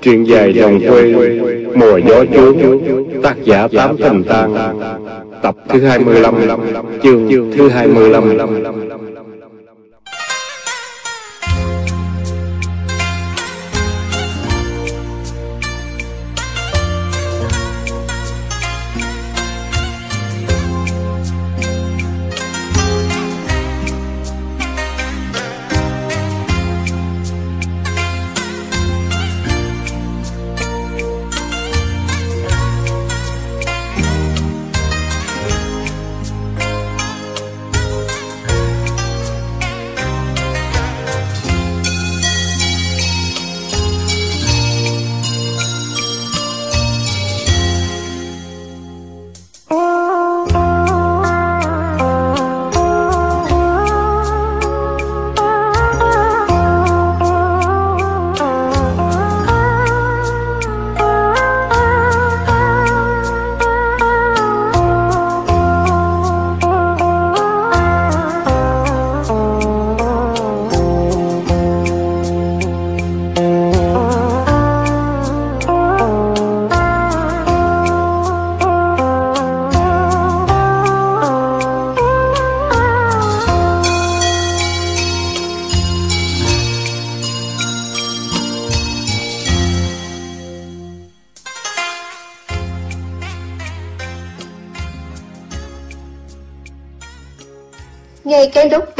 Truyện dài đồng quê Mùa gió chuông Tác giả Tám Thành Tan Tập thứ 25 Chương thứ 25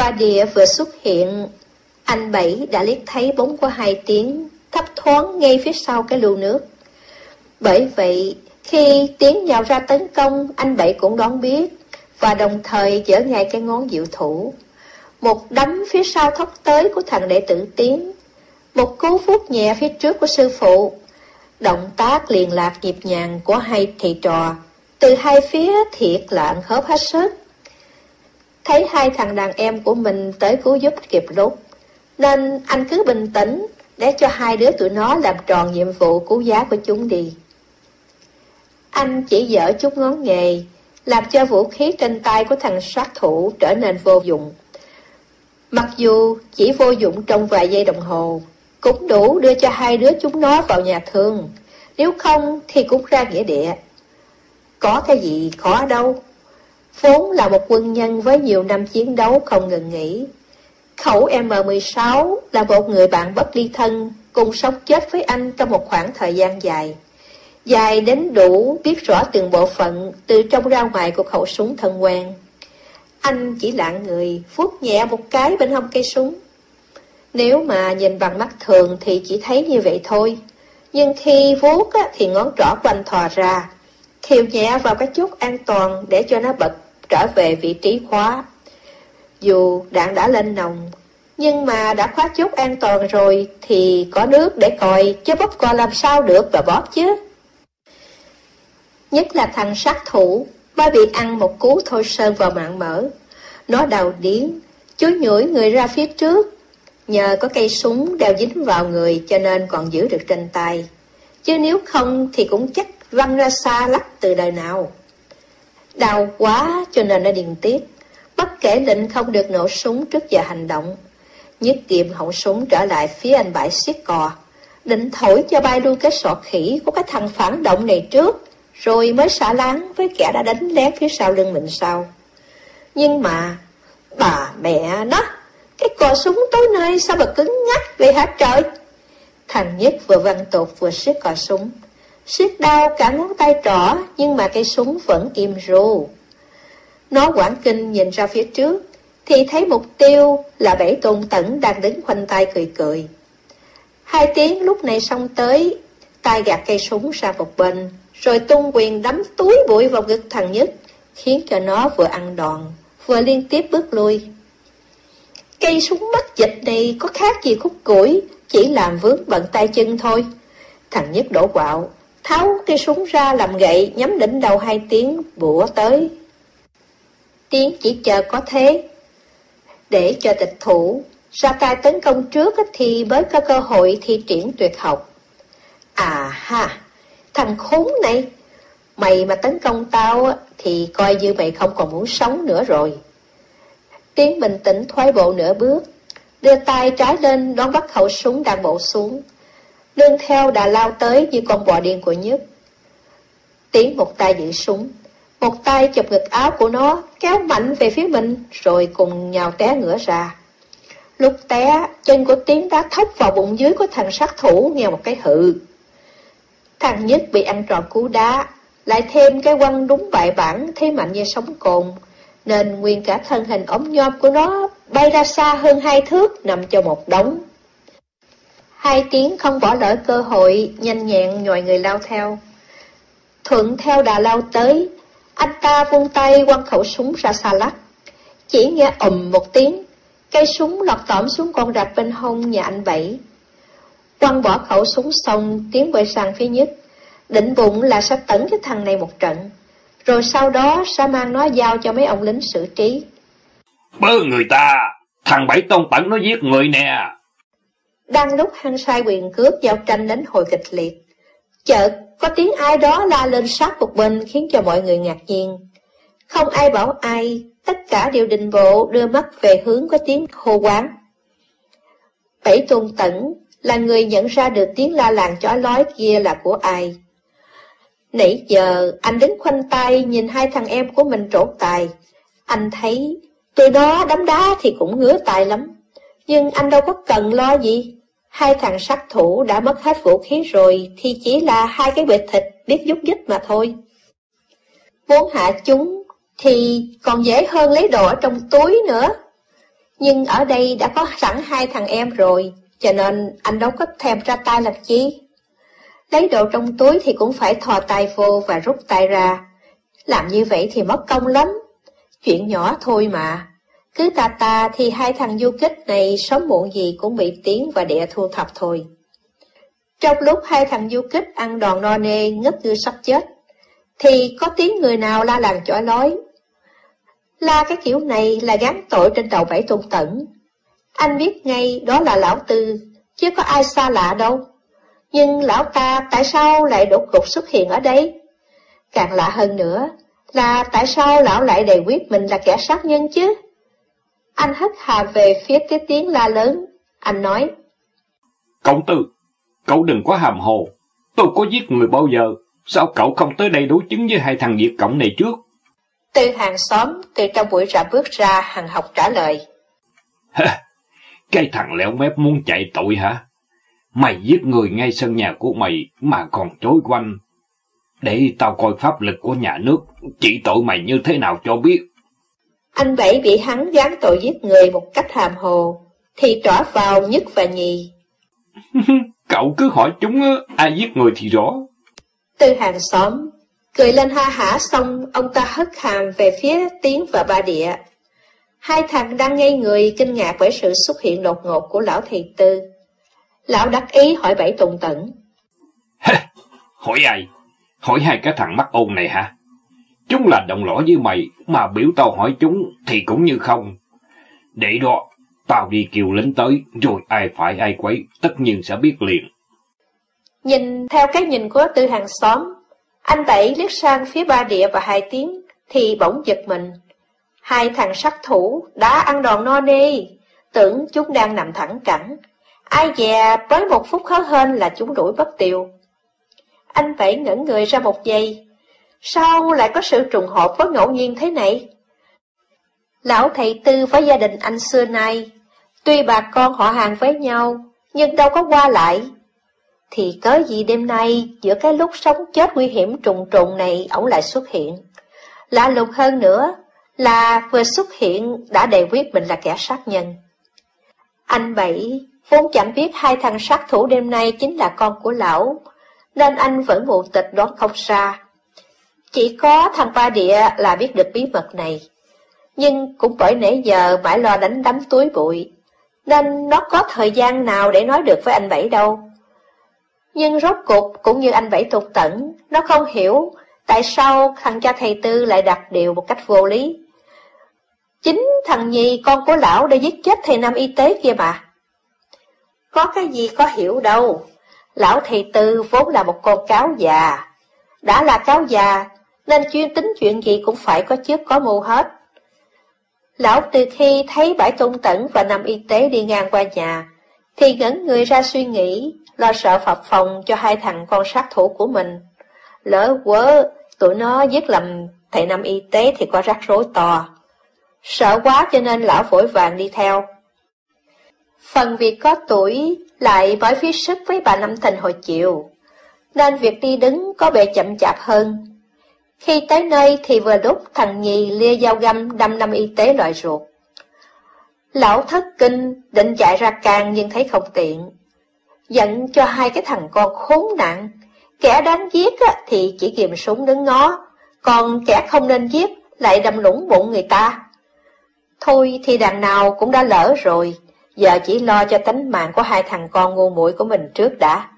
qua địa vừa xuất hiện, anh Bảy đã liếc thấy bóng của hai tiếng thấp thoáng ngay phía sau cái lưu nước. Bởi vậy, khi tiếng nhào ra tấn công, anh Bảy cũng đoán biết và đồng thời giở ngay cái ngón diệu thủ. Một đấm phía sau thốc tới của thằng đệ tử tiến, một cú phút nhẹ phía trước của sư phụ. Động tác liền lạc nhịp nhàng của hai thầy trò, từ hai phía thiệt lạng khớp hết sức. Thấy hai thằng đàn em của mình tới cứu giúp kịp lúc, nên anh cứ bình tĩnh để cho hai đứa tụi nó làm tròn nhiệm vụ cứu giá của chúng đi. Anh chỉ dở chút ngón nghề, làm cho vũ khí trên tay của thằng sát thủ trở nên vô dụng. Mặc dù chỉ vô dụng trong vài giây đồng hồ, cũng đủ đưa cho hai đứa chúng nó vào nhà thương, nếu không thì cũng ra nghĩa địa. Có cái gì khó đâu, vốn là một quân nhân với nhiều năm chiến đấu không ngừng nghỉ. Khẩu M16 là một người bạn bất ly thân, cùng sống chết với anh trong một khoảng thời gian dài. Dài đến đủ biết rõ từng bộ phận từ trong ra ngoài của khẩu súng thân quen. Anh chỉ lạng người, vuốt nhẹ một cái bên hông cây súng. Nếu mà nhìn bằng mắt thường thì chỉ thấy như vậy thôi. Nhưng khi vuốt thì ngón trỏ của anh thò ra, khiêu nhẹ vào cái chốt an toàn để cho nó bật trở về vị trí khóa. Dù đạn đã lên nòng, nhưng mà đã khóa chốt an toàn rồi thì có nước để coi, chứ bóp coi làm sao được và bóp chứ. Nhất là thằng sát thủ, ba bị ăn một cú thôi sơn vào mạng mỡ. Nó đầu điến, chú nhủi người ra phía trước. Nhờ có cây súng đeo dính vào người cho nên còn giữ được trên tay. Chứ nếu không thì cũng chắc văng ra xa lắc từ đời nào. Đau quá cho nên nó điền tiếp. Bất kể lệnh không được nổ súng trước giờ hành động. Nhất kiệm họng súng trở lại phía anh bãi xiết cò. Định thổi cho bay luôn cái sọ khỉ của cái thằng phản động này trước. Rồi mới xả láng với kẻ đã đánh lén phía sau lưng mình sau. Nhưng mà, bà mẹ nó, cái cò súng tối nay sao mà cứng ngắt vậy hả trời? Thằng nhất vừa văn tột vừa siết cò súng siết đau cả ngón tay trỏ, nhưng mà cây súng vẫn im ru. Nó quảng kinh nhìn ra phía trước, thì thấy mục tiêu là bể tôn tẩn đang đứng khoanh tay cười cười. Hai tiếng lúc này xong tới, tay gạt cây súng sang một bên, rồi tung quyền đấm túi bụi vào ngực thằng nhất, khiến cho nó vừa ăn đòn, vừa liên tiếp bước lui. Cây súng mất dịch này có khác gì khúc củi, chỉ làm vướng bận tay chân thôi. Thằng nhất đổ quạo, tháo cây súng ra làm gậy nhắm đỉnh đầu hai tiếng bủa tới. Tiếng chỉ chờ có thế. Để cho địch thủ ra tay tấn công trước thì mới có cơ hội thi triển tuyệt học. À ha, thằng khốn này, mày mà tấn công tao thì coi như mày không còn muốn sống nữa rồi. tiếng bình tĩnh thoái bộ nửa bước, đưa tay trái lên đón bắt khẩu súng đang bộ xuống lương theo đã lao tới như con bò điên của nhất. Tiến một tay giữ súng, một tay chụp ngực áo của nó, kéo mạnh về phía mình, rồi cùng nhào té ngửa ra. Lúc té, chân của Tiến đã thốc vào bụng dưới của thằng sát thủ nghe một cái hự. Thằng nhất bị ăn tròn cú đá, lại thêm cái quăng đúng bại bản thế mạnh như sóng cồn, nên nguyên cả thân hình ống nhom của nó bay ra xa hơn hai thước nằm cho một đống. Hai tiếng không bỏ lỡ cơ hội, nhanh nhẹn nhòi người lao theo. Thuận theo đà lao tới, anh ta vung tay quăng khẩu súng ra xa lắc. Chỉ nghe ầm một tiếng, cây súng lọt tỏm xuống con rạch bên hông nhà anh Bảy. Quăng bỏ khẩu súng xong, tiến quay sang phía nhất, định bụng là sẽ tẩn cái thằng này một trận, rồi sau đó sẽ mang nó giao cho mấy ông lính xử trí. Bơ người ta, thằng Bảy Tôn Tẩn nó giết người nè. Đang lúc hăng sai quyền cướp giao tranh đến hồi kịch liệt, chợt có tiếng ai đó la lên sát một bên khiến cho mọi người ngạc nhiên. Không ai bảo ai, tất cả đều đình bộ đưa mắt về hướng có tiếng hô quán. Bảy tôn tẩn là người nhận ra được tiếng la làng chó lói kia là của ai. Nãy giờ anh đứng khoanh tay nhìn hai thằng em của mình trổ tài. Anh thấy tụi đó đấm đá thì cũng ngứa tài lắm. Nhưng anh đâu có cần lo gì. Hai thằng sát thủ đã mất hết vũ khí rồi thì chỉ là hai cái bịch thịt biết giúp dích mà thôi. Muốn hạ chúng thì còn dễ hơn lấy đồ ở trong túi nữa. Nhưng ở đây đã có sẵn hai thằng em rồi, cho nên anh đâu có thèm ra tay làm chi. Lấy đồ trong túi thì cũng phải thò tay vô và rút tay ra. Làm như vậy thì mất công lắm. Chuyện nhỏ thôi mà. Cứ ta ta thì hai thằng du kích này sớm muộn gì cũng bị tiếng và địa thu thập thôi. Trong lúc hai thằng du kích ăn đòn no nê ngất như sắp chết, thì có tiếng người nào la làng chói lối. La cái kiểu này là gán tội trên đầu bảy tôn tẩn. Anh biết ngay đó là lão tư, chứ có ai xa lạ đâu. Nhưng lão ta tại sao lại đột ngột xuất hiện ở đây? Càng lạ hơn nữa là tại sao lão lại đề quyết mình là kẻ sát nhân chứ? Anh hất hà về phía cái tiếng la lớn. Anh nói. Cậu Tư, cậu đừng có hàm hồ. Tôi có giết người bao giờ. Sao cậu không tới đây đối chứng với hai thằng Việt Cộng này trước? Từ hàng xóm, từ trong buổi rạp bước ra, hàng học trả lời. cái thằng lẻo mép muốn chạy tội hả? Mày giết người ngay sân nhà của mày mà còn chối quanh. Để tao coi pháp lực của nhà nước chỉ tội mày như thế nào cho biết. Anh Bảy bị hắn gán tội giết người một cách hàm hồ, thì trỏ vào nhất và nhì. Cậu cứ hỏi chúng ai giết người thì rõ. Từ hàng xóm, cười lên ha hả xong, ông ta hất hàm về phía Tiến và ba địa. Hai thằng đang ngây người kinh ngạc bởi sự xuất hiện đột ngột của lão thầy tư. Lão đắc ý hỏi Bảy Tùng Tẩn. hỏi ai? Hỏi hai cái thằng mắt ôn này hả? Chúng là đồng lõa với mày, mà biểu tao hỏi chúng thì cũng như không. Để đó, tao đi kêu lính tới, rồi ai phải ai quấy, tất nhiên sẽ biết liền. Nhìn theo cái nhìn của tư hàng xóm, anh tẩy liếc sang phía ba địa và hai tiếng, thì bỗng giật mình. Hai thằng sát thủ đã ăn đòn no nê, tưởng chúng đang nằm thẳng cẳng. Ai dè với một phút khó hơn là chúng đuổi bất tiêu. Anh tẩy ngẩn người ra một giây, Sao lại có sự trùng hợp với ngẫu nhiên thế này? Lão thầy tư với gia đình anh xưa nay, tuy bà con họ hàng với nhau, nhưng đâu có qua lại. Thì cớ gì đêm nay, giữa cái lúc sống chết nguy hiểm trùng trùng này, ổng lại xuất hiện. Lạ lùng hơn nữa, là vừa xuất hiện đã đề quyết mình là kẻ sát nhân. Anh Bảy vốn chẳng biết hai thằng sát thủ đêm nay chính là con của lão, nên anh vẫn mù tịch đoán không ra. Chỉ có thằng Ba Địa là biết được bí mật này. Nhưng cũng bởi nãy giờ mãi lo đánh đấm túi bụi, nên nó có thời gian nào để nói được với anh Bảy đâu. Nhưng rốt cuộc cũng như anh Bảy tục tẩn, nó không hiểu tại sao thằng cha thầy Tư lại đặt điều một cách vô lý. Chính thằng Nhi con của lão đã giết chết thầy Nam y tế kia mà. Có cái gì có hiểu đâu, lão thầy Tư vốn là một con cáo già. Đã là cáo già nên chuyên tính chuyện gì cũng phải có trước có mưu hết. Lão từ khi thấy bãi tung tẩn và nằm y tế đi ngang qua nhà, thì ngẩn người ra suy nghĩ, lo sợ phập phòng cho hai thằng con sát thủ của mình. Lỡ quớ, tụi nó giết lầm thầy năm y tế thì có rắc rối to. Sợ quá cho nên lão vội vàng đi theo. Phần việc có tuổi lại bởi phía sức với bà Năm thành hồi chiều, nên việc đi đứng có vẻ chậm chạp hơn. Khi tới nơi thì vừa lúc thằng nhì lia dao găm đâm năm y tế loại ruột. Lão thất kinh, định chạy ra càng nhưng thấy không tiện. Giận cho hai cái thằng con khốn nạn, kẻ đáng giết thì chỉ kìm súng đứng ngó, còn kẻ không nên giết lại đâm lũng bụng người ta. Thôi thì đằng nào cũng đã lỡ rồi, giờ chỉ lo cho tính mạng của hai thằng con ngu muội của mình trước đã.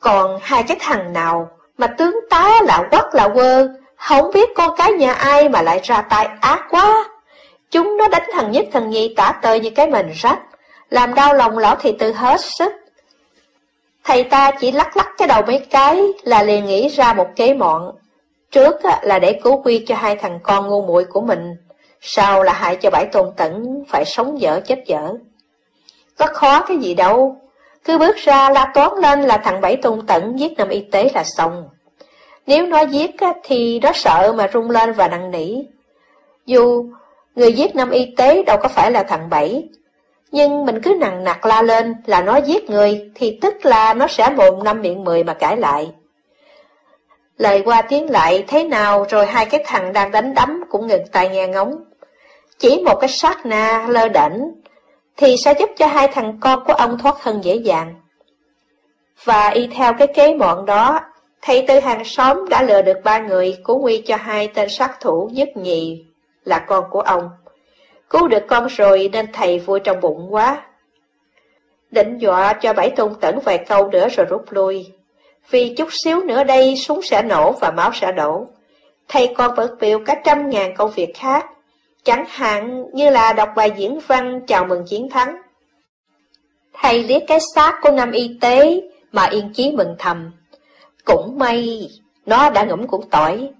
Còn hai cái thằng nào mà tướng tá là quắc là quơ, không biết con cái nhà ai mà lại ra tay ác quá. Chúng nó đánh thằng nhất thằng nhì tả tơi như cái mình rách, làm đau lòng lão thì tự hết sức. Thầy ta chỉ lắc lắc cái đầu mấy cái là liền nghĩ ra một kế mọn. Trước là để cứu quy cho hai thằng con ngu muội của mình, sau là hại cho bãi tôn tẩn phải sống dở chết dở. Có khó cái gì đâu, cứ bước ra la toán lên là thằng Bảy tung tận giết nằm y tế là xong. Nếu nó giết thì nó sợ mà rung lên và năn nỉ. Dù người giết năm y tế đâu có phải là thằng Bảy, nhưng mình cứ nặng nặc la lên là nó giết người thì tức là nó sẽ mồm năm miệng mười mà cãi lại. Lời qua tiếng lại thế nào rồi hai cái thằng đang đánh đấm cũng ngừng tai nghe ngóng. Chỉ một cái sát na lơ đỉnh thì sẽ giúp cho hai thằng con của ông thoát thân dễ dàng. Và y theo cái kế mọn đó, thầy tư hàng xóm đã lừa được ba người cứu nguy cho hai tên sát thủ nhất nhì là con của ông. Cứu được con rồi nên thầy vui trong bụng quá. Định dọa cho bảy tôn tẩn vài câu nữa rồi rút lui. Vì chút xíu nữa đây súng sẽ nổ và máu sẽ đổ. Thầy còn vẫn biểu cả trăm ngàn công việc khác Chẳng hạn như là đọc bài diễn văn chào mừng chiến thắng. Thầy liếc cái xác của năm y tế mà yên chí mừng thầm. Cũng may, nó đã ngủm củ tỏi,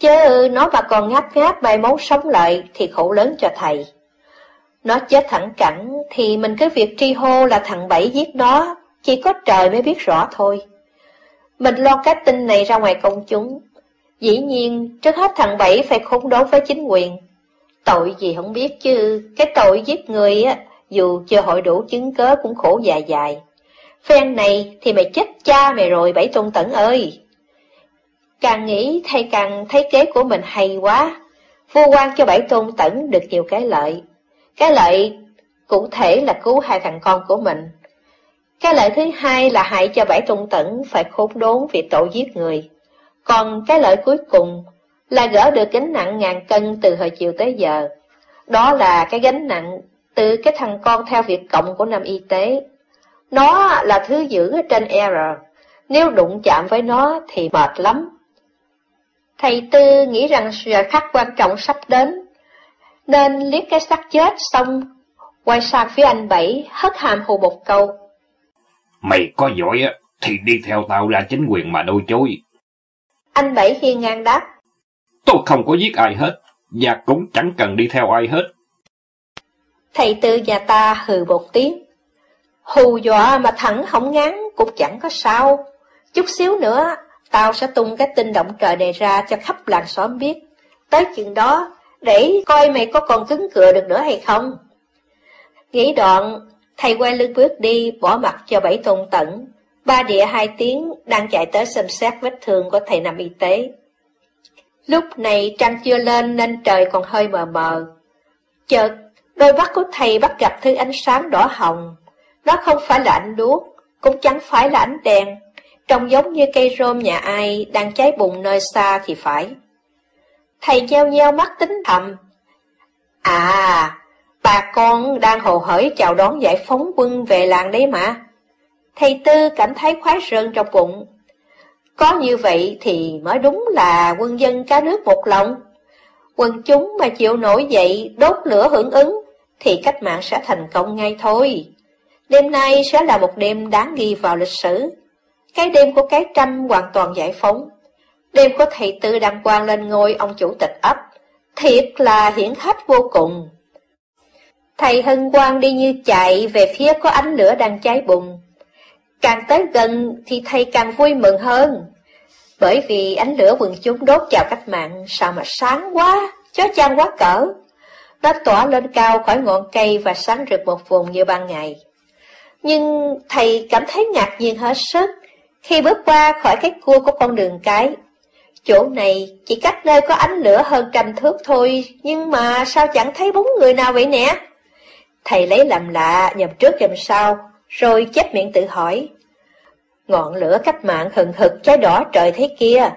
chứ nó mà còn ngáp ngáp bài máu sống lại thì khổ lớn cho thầy. Nó chết thẳng cẳng thì mình cứ việc tri hô là thằng Bảy giết nó, chỉ có trời mới biết rõ thôi. Mình lo cái tin này ra ngoài công chúng. Dĩ nhiên, trước hết thằng Bảy phải khốn đấu với chính quyền, Tội gì không biết chứ, cái tội giết người á, dù chưa hội đủ chứng cớ cũng khổ dài dài. Phen này thì mày chết cha mày rồi bảy tôn tẩn ơi. Càng nghĩ thay càng thấy kế của mình hay quá. Vua quan cho bảy tôn tẩn được nhiều cái lợi. Cái lợi cụ thể là cứu hai thằng con của mình. Cái lợi thứ hai là hại cho bảy tôn tẩn phải khốn đốn vì tội giết người. Còn cái lợi cuối cùng là gỡ được gánh nặng ngàn cân từ hồi chiều tới giờ. Đó là cái gánh nặng từ cái thằng con theo việc cộng của năm y tế. Nó là thứ giữ trên R, nếu đụng chạm với nó thì mệt lắm. Thầy Tư nghĩ rằng giờ khắc quan trọng sắp đến, nên liếc cái xác chết xong, quay sang phía anh Bảy, hất hàm hù một câu. Mày có giỏi á, thì đi theo tao ra chính quyền mà đôi chối. Anh Bảy hiên ngang đáp. Tôi không có giết ai hết, và cũng chẳng cần đi theo ai hết. Thầy tư nhà ta hừ một tiếng. Hù dọa mà thẳng không ngán cũng chẳng có sao. Chút xíu nữa, tao sẽ tung cái tin động trời này ra cho khắp làng xóm biết. Tới chuyện đó, để coi mày có còn cứng cựa được nữa hay không. Nghĩ đoạn, thầy quay lưng bước đi, bỏ mặt cho bảy tôn tận. Ba địa hai tiếng đang chạy tới xem xét vết thương của thầy nằm y tế. Lúc này trăng chưa lên nên trời còn hơi mờ mờ. Chợt, đôi mắt của thầy bắt gặp thứ ánh sáng đỏ hồng. Nó không phải là ánh đuốc, cũng chẳng phải là ánh đèn. Trông giống như cây rôm nhà ai đang cháy bùng nơi xa thì phải. Thầy nheo nheo mắt tính thầm. À, bà con đang hồ hởi chào đón giải phóng quân về làng đấy mà. Thầy Tư cảm thấy khoái rơn trong bụng, có như vậy thì mới đúng là quân dân cả nước một lòng. Quân chúng mà chịu nổi dậy đốt lửa hưởng ứng, thì cách mạng sẽ thành công ngay thôi. Đêm nay sẽ là một đêm đáng ghi vào lịch sử. Cái đêm của cái trăm hoàn toàn giải phóng. Đêm của thầy tư đăng quang lên ngôi ông chủ tịch ấp. Thiệt là hiển khách vô cùng. Thầy hân quang đi như chạy về phía có ánh lửa đang cháy bùng. Càng tới gần thì thầy càng vui mừng hơn. Bởi vì ánh lửa quần chúng đốt chào cách mạng sao mà sáng quá, chó chang quá cỡ. Nó tỏa lên cao khỏi ngọn cây và sáng rực một vùng như ban ngày. Nhưng thầy cảm thấy ngạc nhiên hết sức khi bước qua khỏi cái cua của con đường cái. Chỗ này chỉ cách nơi có ánh lửa hơn trăm thước thôi, nhưng mà sao chẳng thấy bóng người nào vậy nè? Thầy lấy làm lạ, nhầm trước nhầm sau, rồi chép miệng tự hỏi. Ngọn lửa cách mạng hừng hực cháy đỏ trời thế kia,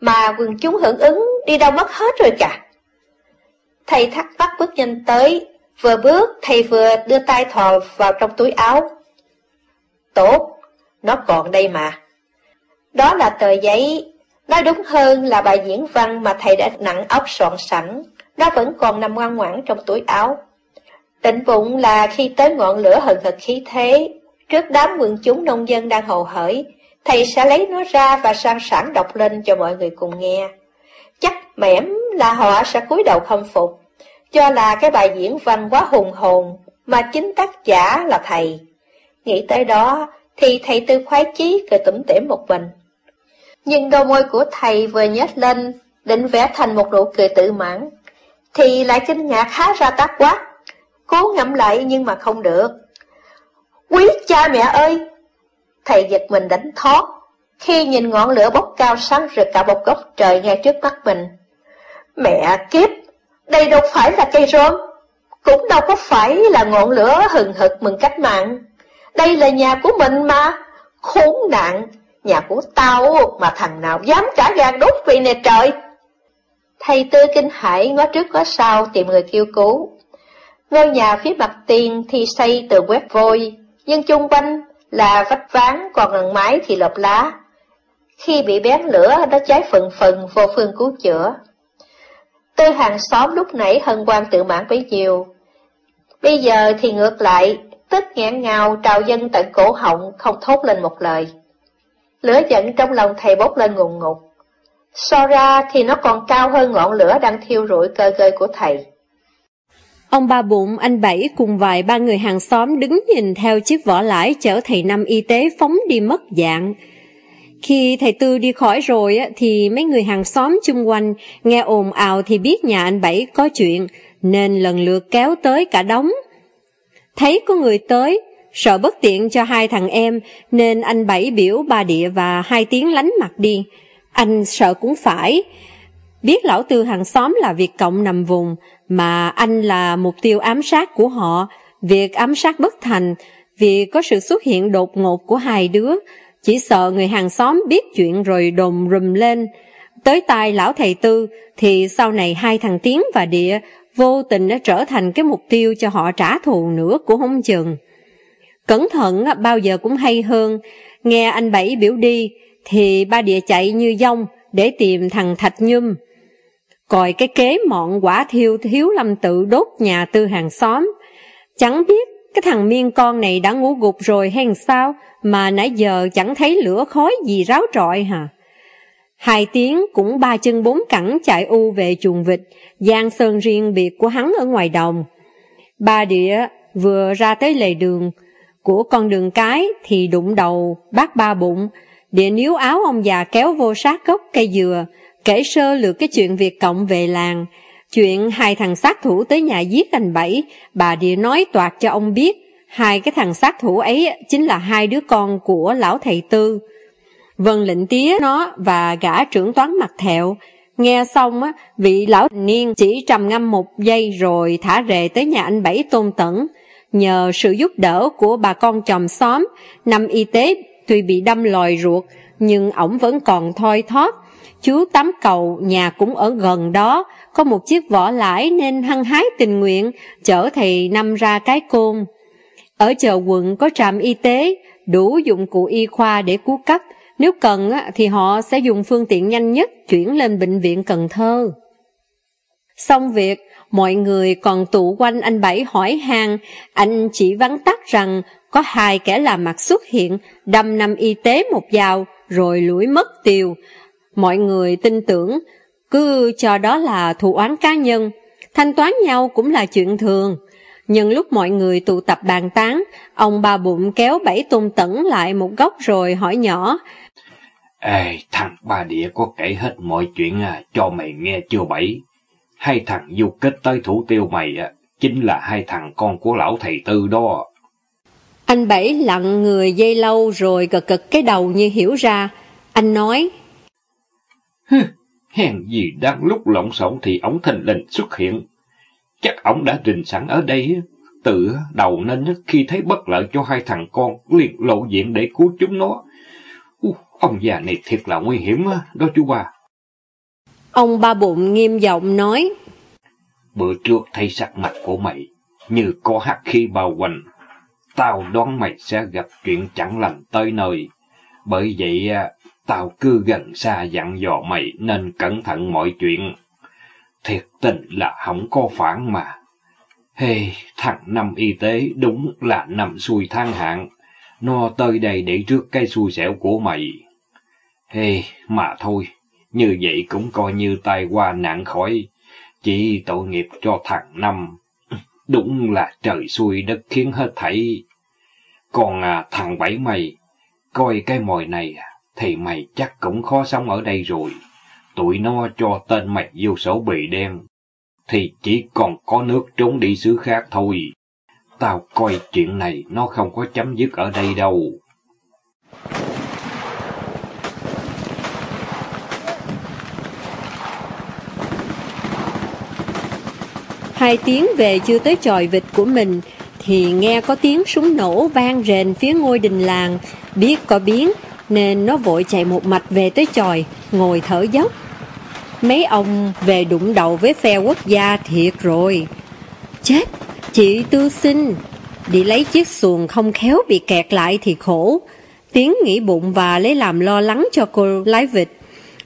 mà quần chúng hưởng ứng đi đâu mất hết rồi cả. Thầy thắc mắc bước nhanh tới, vừa bước thầy vừa đưa tay thò vào trong túi áo. Tốt, nó còn đây mà. Đó là tờ giấy, nói đúng hơn là bài diễn văn mà thầy đã nặng óc soạn sẵn, nó vẫn còn nằm ngoan ngoãn trong túi áo. Định bụng là khi tới ngọn lửa hừng hực khí thế, trước đám quần chúng nông dân đang hồ hởi, thầy sẽ lấy nó ra và sang sẵn đọc lên cho mọi người cùng nghe. Chắc mẻm là họ sẽ cúi đầu khâm phục, cho là cái bài diễn văn quá hùng hồn, mà chính tác giả là thầy. Nghĩ tới đó, thì thầy tư khoái chí cười tủm tỉm một mình. Nhưng đôi môi của thầy vừa nhếch lên, định vẽ thành một nụ cười tự mãn, thì lại kinh ngạc há ra tác quát. Cố ngậm lại nhưng mà không được. Quý cha mẹ ơi! Thầy giật mình đánh thoát, khi nhìn ngọn lửa bốc cao sáng rực cả một góc trời ngay trước mắt mình. Mẹ kiếp! Đây đâu phải là cây rơm, cũng đâu có phải là ngọn lửa hừng hực mừng cách mạng. Đây là nhà của mình mà, khốn nạn, nhà của tao mà thằng nào dám cả gan đốt vì nè trời. Thầy tư kinh hãi ngó trước ngó sau tìm người kêu cứu. Ngôi nhà phía mặt tiền thì xây từ quét vôi, nhưng chung quanh là vách ván còn ngần mái thì lợp lá. Khi bị bén lửa nó cháy phần phần vô phương cứu chữa. Tư hàng xóm lúc nãy hân quan tự mãn bấy nhiêu. Bây giờ thì ngược lại, tức nghẹn ngào trào dân tận cổ họng không thốt lên một lời. Lửa giận trong lòng thầy bốc lên ngùng ngục. So ra thì nó còn cao hơn ngọn lửa đang thiêu rụi cơ gơi của thầy. Ông ba bụng, anh Bảy cùng vài ba người hàng xóm đứng nhìn theo chiếc vỏ lãi chở thầy năm y tế phóng đi mất dạng. Khi thầy Tư đi khỏi rồi thì mấy người hàng xóm chung quanh nghe ồn ào thì biết nhà anh Bảy có chuyện nên lần lượt kéo tới cả đống. Thấy có người tới, sợ bất tiện cho hai thằng em nên anh Bảy biểu ba địa và hai tiếng lánh mặt đi. Anh sợ cũng phải. Biết lão tư hàng xóm là việc cộng nằm vùng mà anh là mục tiêu ám sát của họ, việc ám sát bất thành vì có sự xuất hiện đột ngột của hai đứa, chỉ sợ người hàng xóm biết chuyện rồi đồn rùm lên. Tới tai lão thầy tư thì sau này hai thằng Tiến và Địa vô tình đã trở thành cái mục tiêu cho họ trả thù nữa của hung chừng. Cẩn thận bao giờ cũng hay hơn, nghe anh Bảy biểu đi thì ba Địa chạy như dông để tìm thằng Thạch Nhum. Coi cái kế mọn quả thiêu thiếu lâm tự đốt nhà tư hàng xóm. Chẳng biết cái thằng miên con này đã ngủ gục rồi hay sao mà nãy giờ chẳng thấy lửa khói gì ráo trọi hả? Hai tiếng cũng ba chân bốn cẳng chạy u về chuồng vịt, giang sơn riêng biệt của hắn ở ngoài đồng. Ba địa vừa ra tới lề đường của con đường cái thì đụng đầu bác ba bụng, địa níu áo ông già kéo vô sát gốc cây dừa, kể sơ lược cái chuyện việc cộng về làng, chuyện hai thằng sát thủ tới nhà giết anh Bảy, bà địa nói toạc cho ông biết, hai cái thằng sát thủ ấy chính là hai đứa con của lão thầy Tư. Vân lệnh tía nó và gã trưởng toán mặt thẹo. Nghe xong, á, vị lão niên chỉ trầm ngâm một giây rồi thả rề tới nhà anh Bảy tôn tẩn. Nhờ sự giúp đỡ của bà con chòm xóm, năm y tế tuy bị đâm lòi ruột, nhưng ổng vẫn còn thoi thóp. Chú Tám Cầu nhà cũng ở gần đó, có một chiếc vỏ lãi nên hăng hái tình nguyện, chở thầy năm ra cái côn. Ở chợ quận có trạm y tế, đủ dụng cụ y khoa để cứu cấp, nếu cần thì họ sẽ dùng phương tiện nhanh nhất chuyển lên bệnh viện Cần Thơ. Xong việc, mọi người còn tụ quanh anh Bảy hỏi hàng, anh chỉ vắn tắt rằng có hai kẻ làm mặt xuất hiện, đâm năm y tế một dao, rồi lũi mất tiêu. Mọi người tin tưởng, cứ cho đó là thù oán cá nhân, thanh toán nhau cũng là chuyện thường. Nhân lúc mọi người tụ tập bàn tán, ông ba bụng kéo bảy tôn tẩn lại một góc rồi hỏi nhỏ. Ê, thằng ba địa có kể hết mọi chuyện à, cho mày nghe chưa bảy? Hai thằng du kết tới thủ tiêu mày à, chính là hai thằng con của lão thầy tư đó. Anh Bảy lặng người dây lâu rồi gật gật cái đầu như hiểu ra. Anh nói. Hèn gì đang lúc lộn xộn thì ổng thình lình xuất hiện. Chắc ổng đã rình sẵn ở đây. Tự đầu nên khi thấy bất lợi cho hai thằng con liền lộ diện để cứu chúng nó. Uh, ông già này thiệt là nguy hiểm đó chú ba. Ông ba bụng nghiêm giọng nói. Bữa trước thấy sắc mặt của mày như có hạt khí bao quanh. Tao đoán mày sẽ gặp chuyện chẳng lành tới nơi. Bởi vậy tao cứ gần xa dặn dò mày nên cẩn thận mọi chuyện. Thiệt tình là không có phản mà. Hey, thằng năm y tế đúng là nằm xuôi than hạn. Nó tới đây để trước cái xui xẻo của mày. Hey, mà thôi, như vậy cũng coi như tai qua nạn khỏi. Chỉ tội nghiệp cho thằng năm. Đúng là trời xui đất khiến hết thảy. Còn à, thằng bảy mày, coi cái mồi này à thì mày chắc cũng khó sống ở đây rồi. Tụi nó cho tên mày vô sổ bì đen, thì chỉ còn có nước trốn đi xứ khác thôi. Tao coi chuyện này nó không có chấm dứt ở đây đâu. Hai tiếng về chưa tới tròi vịt của mình, thì nghe có tiếng súng nổ vang rền phía ngôi đình làng, biết có biến nên nó vội chạy một mạch về tới tròi, ngồi thở dốc. Mấy ông về đụng đầu với phe quốc gia thiệt rồi. Chết, chị tư sinh, đi lấy chiếc xuồng không khéo bị kẹt lại thì khổ. Tiến nghĩ bụng và lấy làm lo lắng cho cô lái vịt.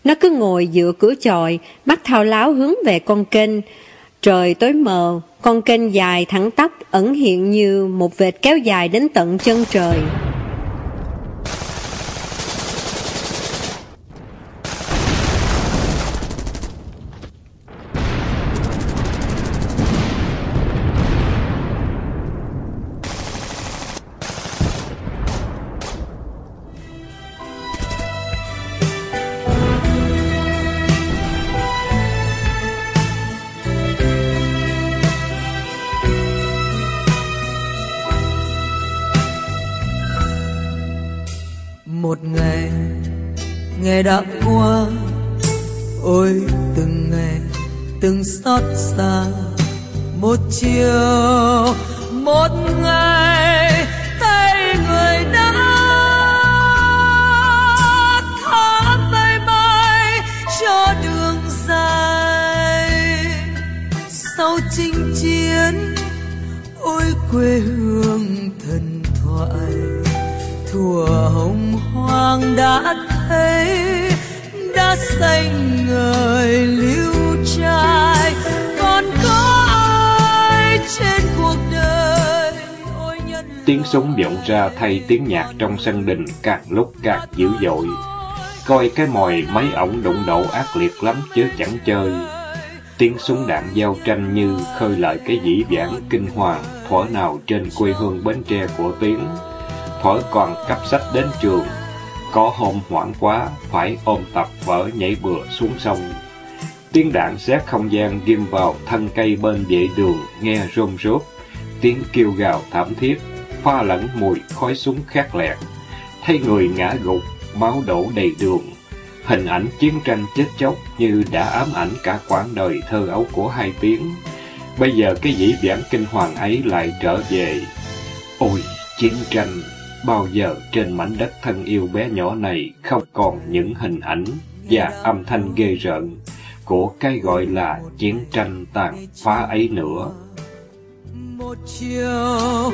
Nó cứ ngồi dựa cửa tròi, mắt thao láo hướng về con kênh. Trời tối mờ, con kênh dài thẳng tắp ẩn hiện như một vệt kéo dài đến tận chân trời. Ngày đã qua ôi từng ngày từng xót xa. Một chiều một ngày xanh ngời lưu trai còn có ai trên cuộc đời ôi nhân Tiếng súng vọng ra thay tiếng nhạc trong sân đình càng lúc càng dữ dội. Coi cái mồi mấy ổng đụng độ ác liệt lắm chứ chẳng chơi. Tiếng súng đạn giao tranh như khơi lại cái dĩ vãng kinh hoàng thuở nào trên quê hương Bến Tre của tiếng Thuở còn cấp sách đến trường, có hôm hoảng quá phải ôm tập vỡ nhảy bừa xuống sông. Tiếng đạn xét không gian ghim vào thân cây bên vệ đường nghe rôm rốt. Tiếng kêu gào thảm thiết, pha lẫn mùi khói súng khét lẹt. Thấy người ngã gục, máu đổ đầy đường. Hình ảnh chiến tranh chết chóc như đã ám ảnh cả quãng đời thơ ấu của hai tiếng. Bây giờ cái dĩ vãng kinh hoàng ấy lại trở về. Ôi, chiến tranh! Bao giờ trên mảnh đất thân yêu bé nhỏ này không còn những hình ảnh và âm thanh ghê rợn của cái gọi là chiến tranh tàn phá ấy nữa. một chiều,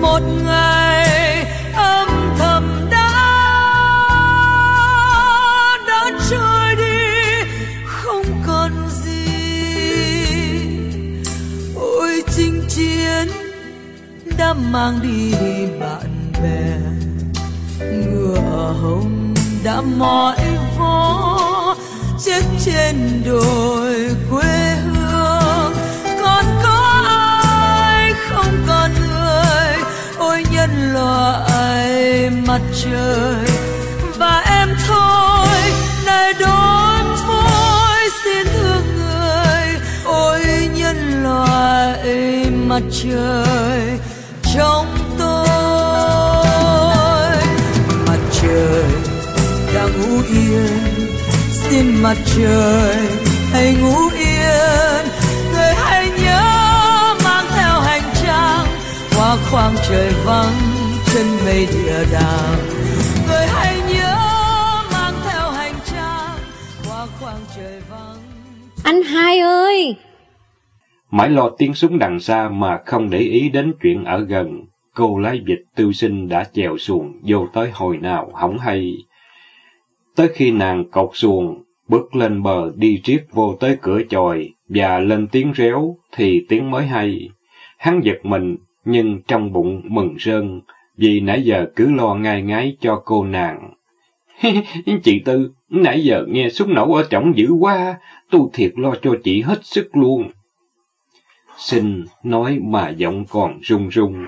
một ngày, âm thầm đã đã trôi đi, không còn gì ôi chinh chiến đã mang đi bạn bè ngựa hồng đã mỏi vó, chết trên đồi quê hương. Còn có ai không còn người? Ôi nhân loại mặt trời. Và em thôi, này đón môi xin thương người. Ôi nhân loại mặt trời. Trong xin mặt trời hãy ngủ yên người hãy nhớ mang theo hành trang qua khoảng trời vắng chân mây địa đàng người hãy nhớ mang theo hành trang qua khoảng trời vắng anh hai ơi Mãi lo tiếng súng đằng xa mà không để ý đến chuyện ở gần. Cô lái dịch tư sinh đã chèo xuồng vô tới hồi nào hỏng hay. Tới khi nàng cọc xuồng, bước lên bờ đi riết vô tới cửa chòi và lên tiếng réo thì tiếng mới hay. Hắn giật mình nhưng trong bụng mừng rơn vì nãy giờ cứ lo ngai ngái cho cô nàng. chị Tư, nãy giờ nghe súng nổ ở trọng dữ quá, tôi thiệt lo cho chị hết sức luôn. Xin nói mà giọng còn run run.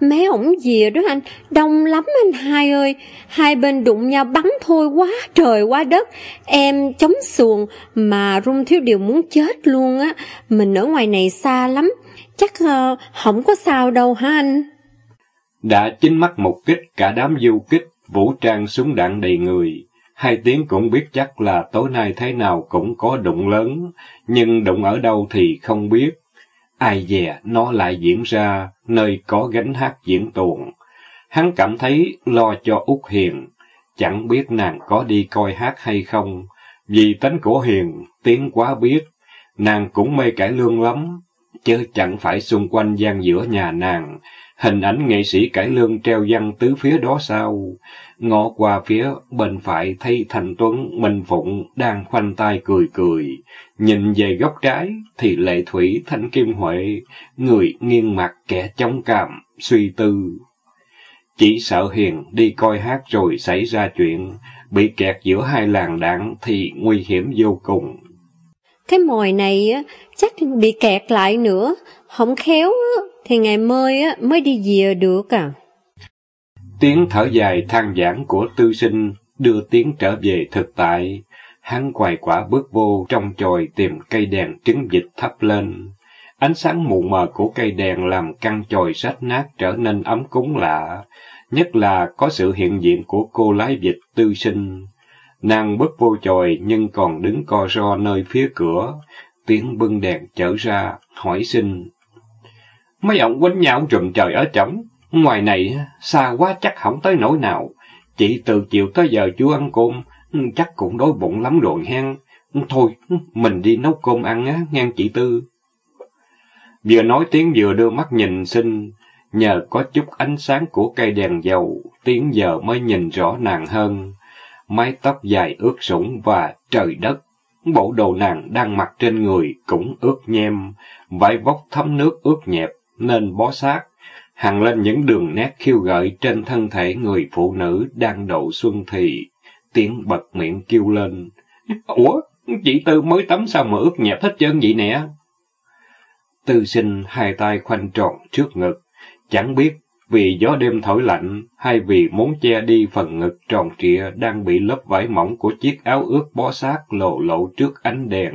Mấy ổng dìa đó anh, đông lắm anh hai ơi. Hai bên đụng nhau bắn thôi quá trời quá đất. Em chống xuồng mà run thiếu điều muốn chết luôn á. Mình ở ngoài này xa lắm, chắc uh, không có sao đâu hả anh? Đã chính mắt một kích cả đám du kích, vũ trang súng đạn đầy người. Hai tiếng cũng biết chắc là tối nay thế nào cũng có đụng lớn, nhưng đụng ở đâu thì không biết. Ai dè nó lại diễn ra nơi có gánh hát diễn tuồng. Hắn cảm thấy lo cho Út Hiền, chẳng biết nàng có đi coi hát hay không, vì tính của Hiền tiếng quá biết, nàng cũng mê cải lương lắm, chứ chẳng phải xung quanh gian giữa nhà nàng, hình ảnh nghệ sĩ cải lương treo văn tứ phía đó sao? Ngó qua phía bên phải thấy Thành Tuấn, Minh Phụng đang khoanh tay cười cười. Nhìn về góc trái thì Lệ Thủy, Thanh Kim Huệ, người nghiêng mặt kẻ chống cảm, suy tư. Chỉ sợ Hiền đi coi hát rồi xảy ra chuyện, bị kẹt giữa hai làng đảng thì nguy hiểm vô cùng. Cái mồi này chắc bị kẹt lại nữa, không khéo thì ngày mới á, mới đi về được à. Tiếng thở dài than giảng của tư sinh đưa tiếng trở về thực tại. Hắn quài quả bước vô trong chòi tìm cây đèn trứng dịch thắp lên. Ánh sáng mù mờ của cây đèn làm căn chòi rách nát trở nên ấm cúng lạ, nhất là có sự hiện diện của cô lái dịch tư sinh. Nàng bước vô chòi nhưng còn đứng co ro nơi phía cửa, tiếng bưng đèn trở ra, hỏi xin. Mấy ông quánh nhau trùm trời ở trống, ngoài này xa quá chắc không tới nỗi nào. Chị từ chiều tới giờ chưa ăn cơm, chắc cũng đói bụng lắm rồi hen. Thôi, mình đi nấu cơm ăn á, ngang chị Tư. Vừa nói tiếng vừa đưa mắt nhìn xin, nhờ có chút ánh sáng của cây đèn dầu, tiếng giờ mới nhìn rõ nàng hơn. Mái tóc dài ướt sũng và trời đất, bộ đồ nàng đang mặc trên người cũng ướt nhem, vải vóc thấm nước ướt nhẹp nên bó sát, hằng lên những đường nét khiêu gợi trên thân thể người phụ nữ đang độ xuân thì, tiếng bật miệng kêu lên. Ủa, chị Tư mới tắm sao mà ướt nhẹp hết trơn vậy nè? Tư sinh hai tay khoanh tròn trước ngực, chẳng biết vì gió đêm thổi lạnh hay vì muốn che đi phần ngực tròn trịa đang bị lớp vải mỏng của chiếc áo ướt bó sát lộ lộ trước ánh đèn.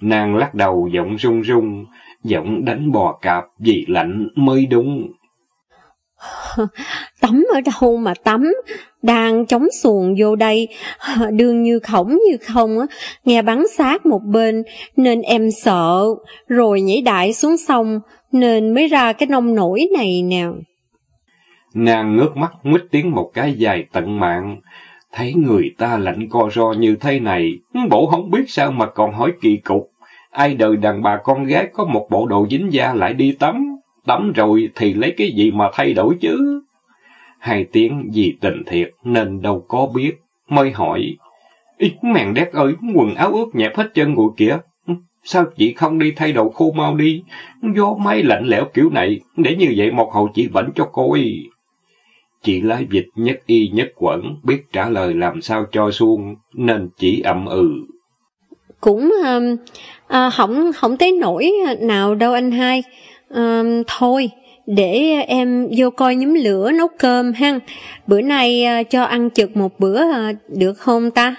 Nàng lắc đầu giọng run run, giọng đánh bò cạp vì lạnh mới đúng. tắm ở đâu mà tắm, đang chống xuồng vô đây, đương như khổng như không, nghe bắn sát một bên, nên em sợ, rồi nhảy đại xuống sông, nên mới ra cái nông nổi này nè. Nàng ngước mắt nguyết tiếng một cái dài tận mạng, thấy người ta lạnh co ro như thế này, bộ không biết sao mà còn hỏi kỳ cục. Ai đời đàn bà con gái có một bộ đồ dính da lại đi tắm, tắm rồi thì lấy cái gì mà thay đổi chứ? Hai tiếng vì tình thiệt nên đâu có biết, mới hỏi. ít mèn đét ơi, quần áo ướt nhẹp hết chân rồi kìa. Sao chị không đi thay đồ khô mau đi? Gió máy lạnh lẽo kiểu này, để như vậy một hồi chị vẫn cho coi. Chị lái dịch nhất y nhất quẩn, biết trả lời làm sao cho xuông, nên chỉ ậm ừ. Cũng um, à, không không tới nổi nào đâu anh hai. à, thôi, để em vô coi nhóm lửa nấu cơm ha. Bữa nay ờ, cho ăn chực một bữa ờ, được không ta?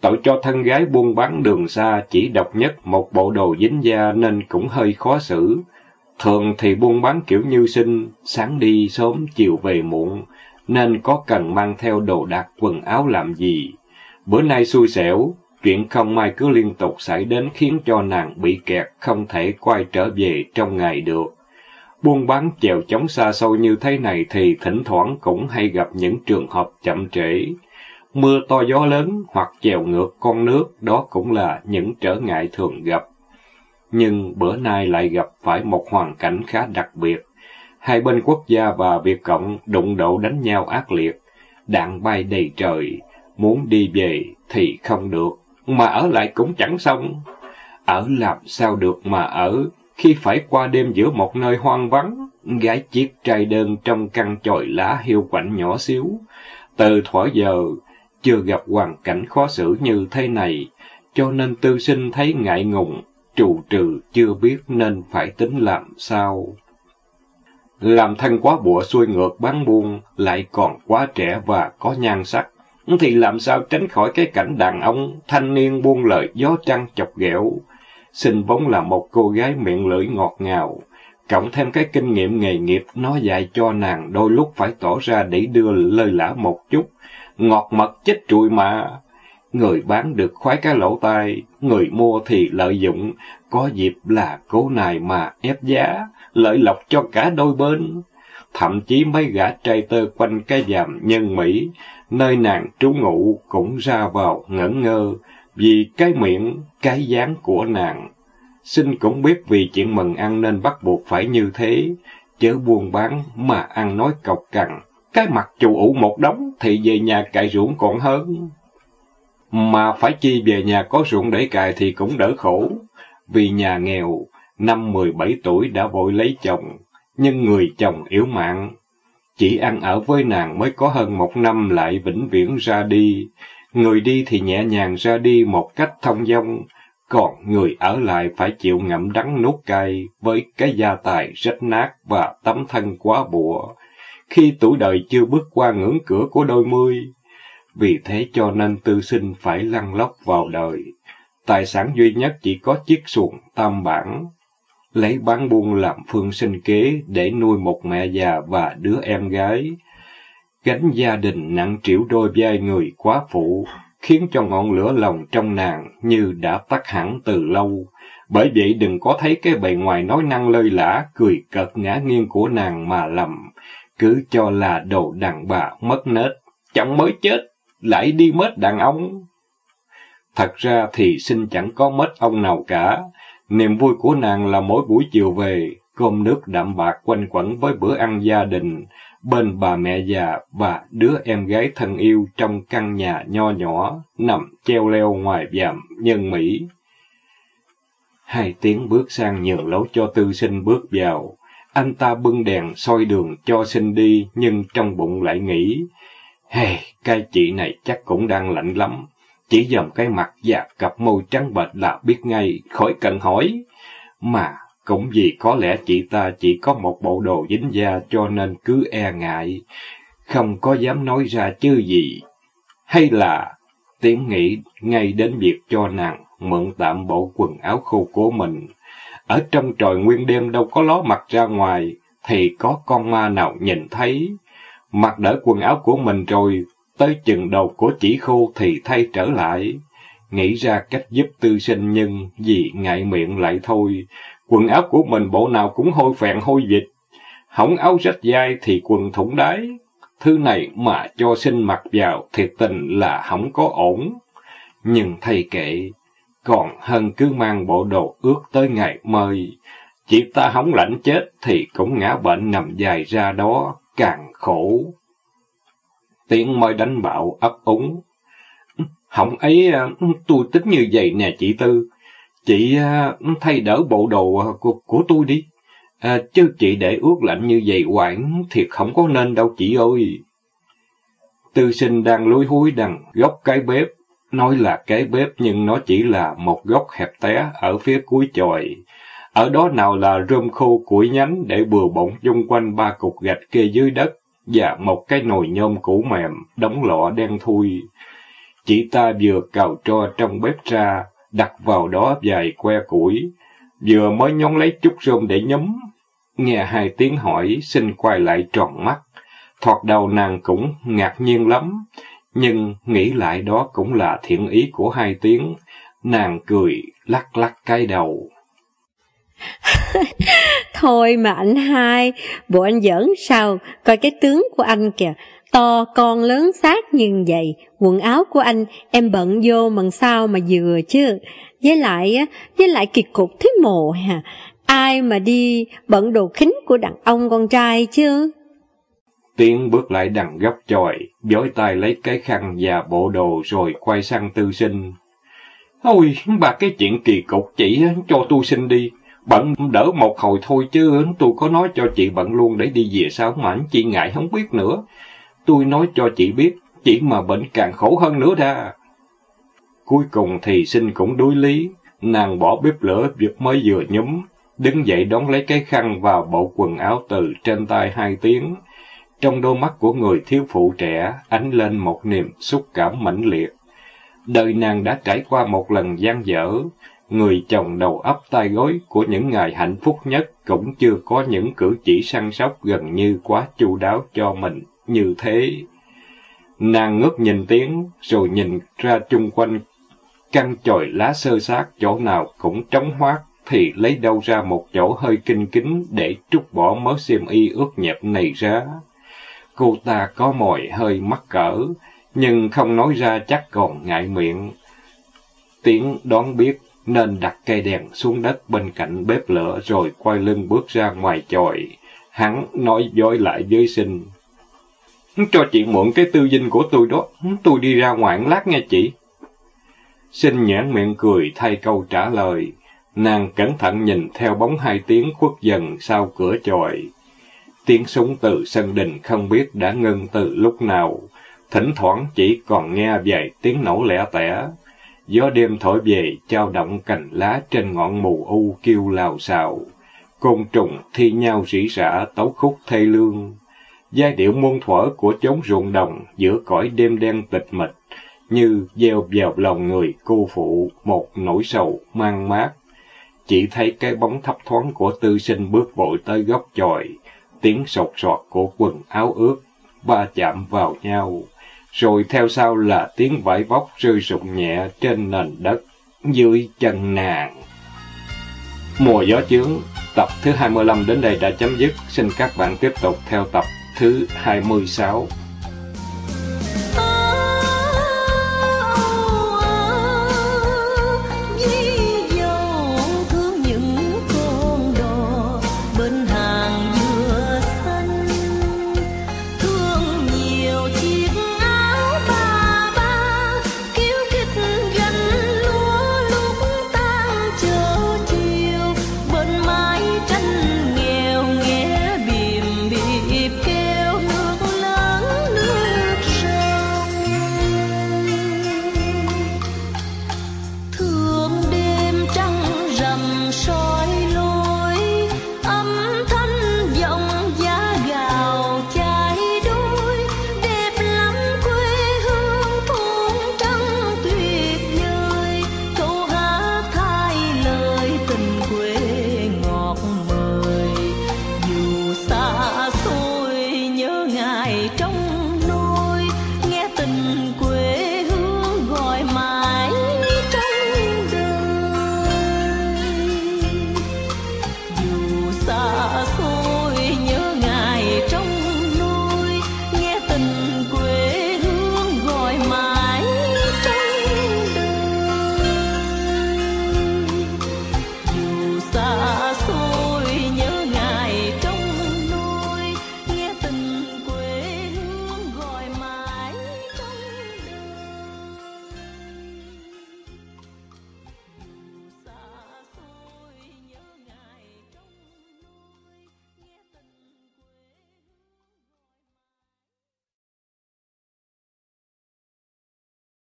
Tội cho thân gái buôn bán đường xa chỉ độc nhất một bộ đồ dính da nên cũng hơi khó xử. Thường thì buôn bán kiểu như sinh, sáng đi sớm chiều về muộn, nên có cần mang theo đồ đạc quần áo làm gì. Bữa nay xui xẻo, chuyện không may cứ liên tục xảy đến khiến cho nàng bị kẹt không thể quay trở về trong ngày được. Buôn bán chèo chống xa xôi như thế này thì thỉnh thoảng cũng hay gặp những trường hợp chậm trễ. Mưa to gió lớn hoặc chèo ngược con nước đó cũng là những trở ngại thường gặp. Nhưng bữa nay lại gặp phải một hoàn cảnh khá đặc biệt. Hai bên quốc gia và Việt Cộng đụng độ đánh nhau ác liệt, đạn bay đầy trời, muốn đi về thì không được, mà ở lại cũng chẳng xong. Ở làm sao được mà ở, khi phải qua đêm giữa một nơi hoang vắng, gái chiếc trai đơn trong căn chòi lá hiu quạnh nhỏ xíu. Từ thuở giờ, chưa gặp hoàn cảnh khó xử như thế này, cho nên tư sinh thấy ngại ngùng, trù trừ chưa biết nên phải tính làm sao. Làm thân quá bụa xuôi ngược bán buôn, lại còn quá trẻ và có nhan sắc, thì làm sao tránh khỏi cái cảnh đàn ông thanh niên buông lời gió trăng chọc ghẹo. Sinh vốn là một cô gái miệng lưỡi ngọt ngào, cộng thêm cái kinh nghiệm nghề nghiệp nó dạy cho nàng đôi lúc phải tỏ ra để đưa lơi lã một chút, ngọt mật chết trụi mà. Người bán được khoái cái lỗ tai, người mua thì lợi dụng, có dịp là cố này mà ép giá, lợi lộc cho cả đôi bên. Thậm chí mấy gã trai tơ quanh cái giàm nhân Mỹ, nơi nàng trú ngụ cũng ra vào ngẩn ngơ, vì cái miệng, cái dáng của nàng. Xin cũng biết vì chuyện mừng ăn nên bắt buộc phải như thế, chớ buôn bán mà ăn nói cọc cằn, cái mặt chủ ủ một đống thì về nhà cài ruộng còn hơn. Mà phải chi về nhà có ruộng để cài thì cũng đỡ khổ, vì nhà nghèo, năm 17 tuổi đã vội lấy chồng, nhưng người chồng yếu mạng. Chỉ ăn ở với nàng mới có hơn một năm lại vĩnh viễn ra đi, người đi thì nhẹ nhàng ra đi một cách thông dong, còn người ở lại phải chịu ngậm đắng nuốt cay với cái gia tài rách nát và tấm thân quá bụa, khi tuổi đời chưa bước qua ngưỡng cửa của đôi mươi. Vì thế cho nên tư sinh phải lăn lóc vào đời. Tài sản duy nhất chỉ có chiếc xuồng tam bản. Lấy bán buôn làm phương sinh kế để nuôi một mẹ già và đứa em gái. Gánh gia đình nặng trĩu đôi vai người quá phụ, khiến cho ngọn lửa lòng trong nàng như đã tắt hẳn từ lâu. Bởi vậy đừng có thấy cái bề ngoài nói năng lơi lã, cười cợt ngã nghiêng của nàng mà lầm, cứ cho là đồ đàn bà mất nết, chẳng mới chết, lại đi mất đàn ông. Thật ra thì sinh chẳng có mất ông nào cả, niềm vui của nàng là mỗi buổi chiều về, cơm nước đạm bạc quanh quẩn với bữa ăn gia đình, bên bà mẹ già và đứa em gái thân yêu trong căn nhà nho nhỏ, nằm treo leo ngoài vàm nhân Mỹ. Hai tiếng bước sang nhường lối cho tư sinh bước vào. Anh ta bưng đèn soi đường cho sinh đi, nhưng trong bụng lại nghĩ, hey, cái chị này chắc cũng đang lạnh lắm. Chỉ dòm cái mặt và cặp môi trắng bệch là biết ngay, khỏi cần hỏi. Mà cũng vì có lẽ chị ta chỉ có một bộ đồ dính da cho nên cứ e ngại, không có dám nói ra chứ gì. Hay là tiếng nghĩ ngay đến việc cho nàng mượn tạm bộ quần áo khô của mình. Ở trong trời nguyên đêm đâu có ló mặt ra ngoài, thì có con ma nào nhìn thấy. Mặc đỡ quần áo của mình rồi, tới chừng đầu của chỉ khô thì thay trở lại. Nghĩ ra cách giúp tư sinh nhưng vì ngại miệng lại thôi, Quần áo của mình bộ nào cũng hôi phèn hôi dịch Hỏng áo rách dai thì quần thủng đáy. Thứ này mà cho sinh mặc vào thì tình là không có ổn. Nhưng thầy kệ, còn hơn cứ mang bộ đồ ướt tới ngày mời. Chỉ ta hỏng lạnh chết thì cũng ngã bệnh nằm dài ra đó, càng khổ. Tiếng mới đánh bạo ấp úng. Hỏng ấy, à, tôi tính như vậy nè chị Tư. Chị à, thay đỡ bộ đồ của, của tôi đi. À, chứ chị để ướt lạnh như vậy quản thiệt không có nên đâu chị ơi. Tư sinh đang lối húi đằng góc cái bếp. Nói là cái bếp nhưng nó chỉ là một góc hẹp té ở phía cuối chòi. Ở đó nào là rơm khô củi nhánh để bừa bộn chung quanh ba cục gạch kê dưới đất và một cái nồi nhôm cũ mềm, đóng lọ đen thui. Chị ta vừa cào tro trong bếp ra, đặt vào đó vài que củi, vừa mới nhón lấy chút rơm để nhấm. Nghe hai tiếng hỏi, xin quay lại tròn mắt. Thoạt đầu nàng cũng ngạc nhiên lắm, nhưng nghĩ lại đó cũng là thiện ý của hai tiếng. Nàng cười, lắc lắc cái đầu. Thôi mà anh hai, bộ anh giỡn sao, coi cái tướng của anh kìa, to con lớn xác như vậy, quần áo của anh em bận vô bằng sao mà vừa chứ. Với lại, với lại kỳ cục thế mồ hà, ai mà đi bận đồ khính của đàn ông con trai chứ. Tiến bước lại đằng góc chòi, dối tay lấy cái khăn và bộ đồ rồi quay sang tư sinh. Ôi, bà cái chuyện kỳ cục chỉ cho tôi xin đi. Bận đỡ một hồi thôi chứ, tôi có nói cho chị bận luôn để đi về sao mà chị ngại không biết nữa. Tôi nói cho chị biết, chị mà bệnh càng khổ hơn nữa ra. Cuối cùng thì sinh cũng đối lý, nàng bỏ bếp lửa việc mới vừa nhúm, đứng dậy đón lấy cái khăn vào bộ quần áo từ trên tay hai tiếng. Trong đôi mắt của người thiếu phụ trẻ ánh lên một niềm xúc cảm mãnh liệt. Đời nàng đã trải qua một lần gian dở, người chồng đầu ấp tai gối của những ngày hạnh phúc nhất cũng chưa có những cử chỉ săn sóc gần như quá chu đáo cho mình như thế. Nàng ngước nhìn tiếng, rồi nhìn ra chung quanh căn chòi lá sơ sát chỗ nào cũng trống hoác, thì lấy đâu ra một chỗ hơi kinh kính để trút bỏ mớ xiêm y ướt nhẹp này ra. Cô ta có mồi hơi mắc cỡ, nhưng không nói ra chắc còn ngại miệng. Tiếng đoán biết nên đặt cây đèn xuống đất bên cạnh bếp lửa rồi quay lưng bước ra ngoài chòi. Hắn nói dối lại với sinh. Cho chị mượn cái tư dinh của tôi đó, tôi đi ra ngoài lát nghe chị. Sinh nhãn miệng cười thay câu trả lời. Nàng cẩn thận nhìn theo bóng hai tiếng khuất dần sau cửa chòi. Tiếng súng từ sân đình không biết đã ngưng từ lúc nào, thỉnh thoảng chỉ còn nghe vài tiếng nổ lẻ tẻ. Gió đêm thổi về, trao động cành lá trên ngọn mù u kêu lào xào. Côn trùng thi nhau rỉ rả tấu khúc thê lương. Giai điệu muôn thuở của chốn ruộng đồng giữa cõi đêm đen tịch mịch, như gieo vào lòng người cô phụ một nỗi sầu mang mát. Chỉ thấy cái bóng thấp thoáng của tư sinh bước vội tới góc chòi, tiếng sột soạt của quần áo ướt, ba chạm vào nhau, rồi theo sau là tiếng vải vóc rơi rụng nhẹ trên nền đất dưới chân nàng. Mùa gió chướng, tập thứ 25 đến đây đã chấm dứt, xin các bạn tiếp tục theo tập thứ 26.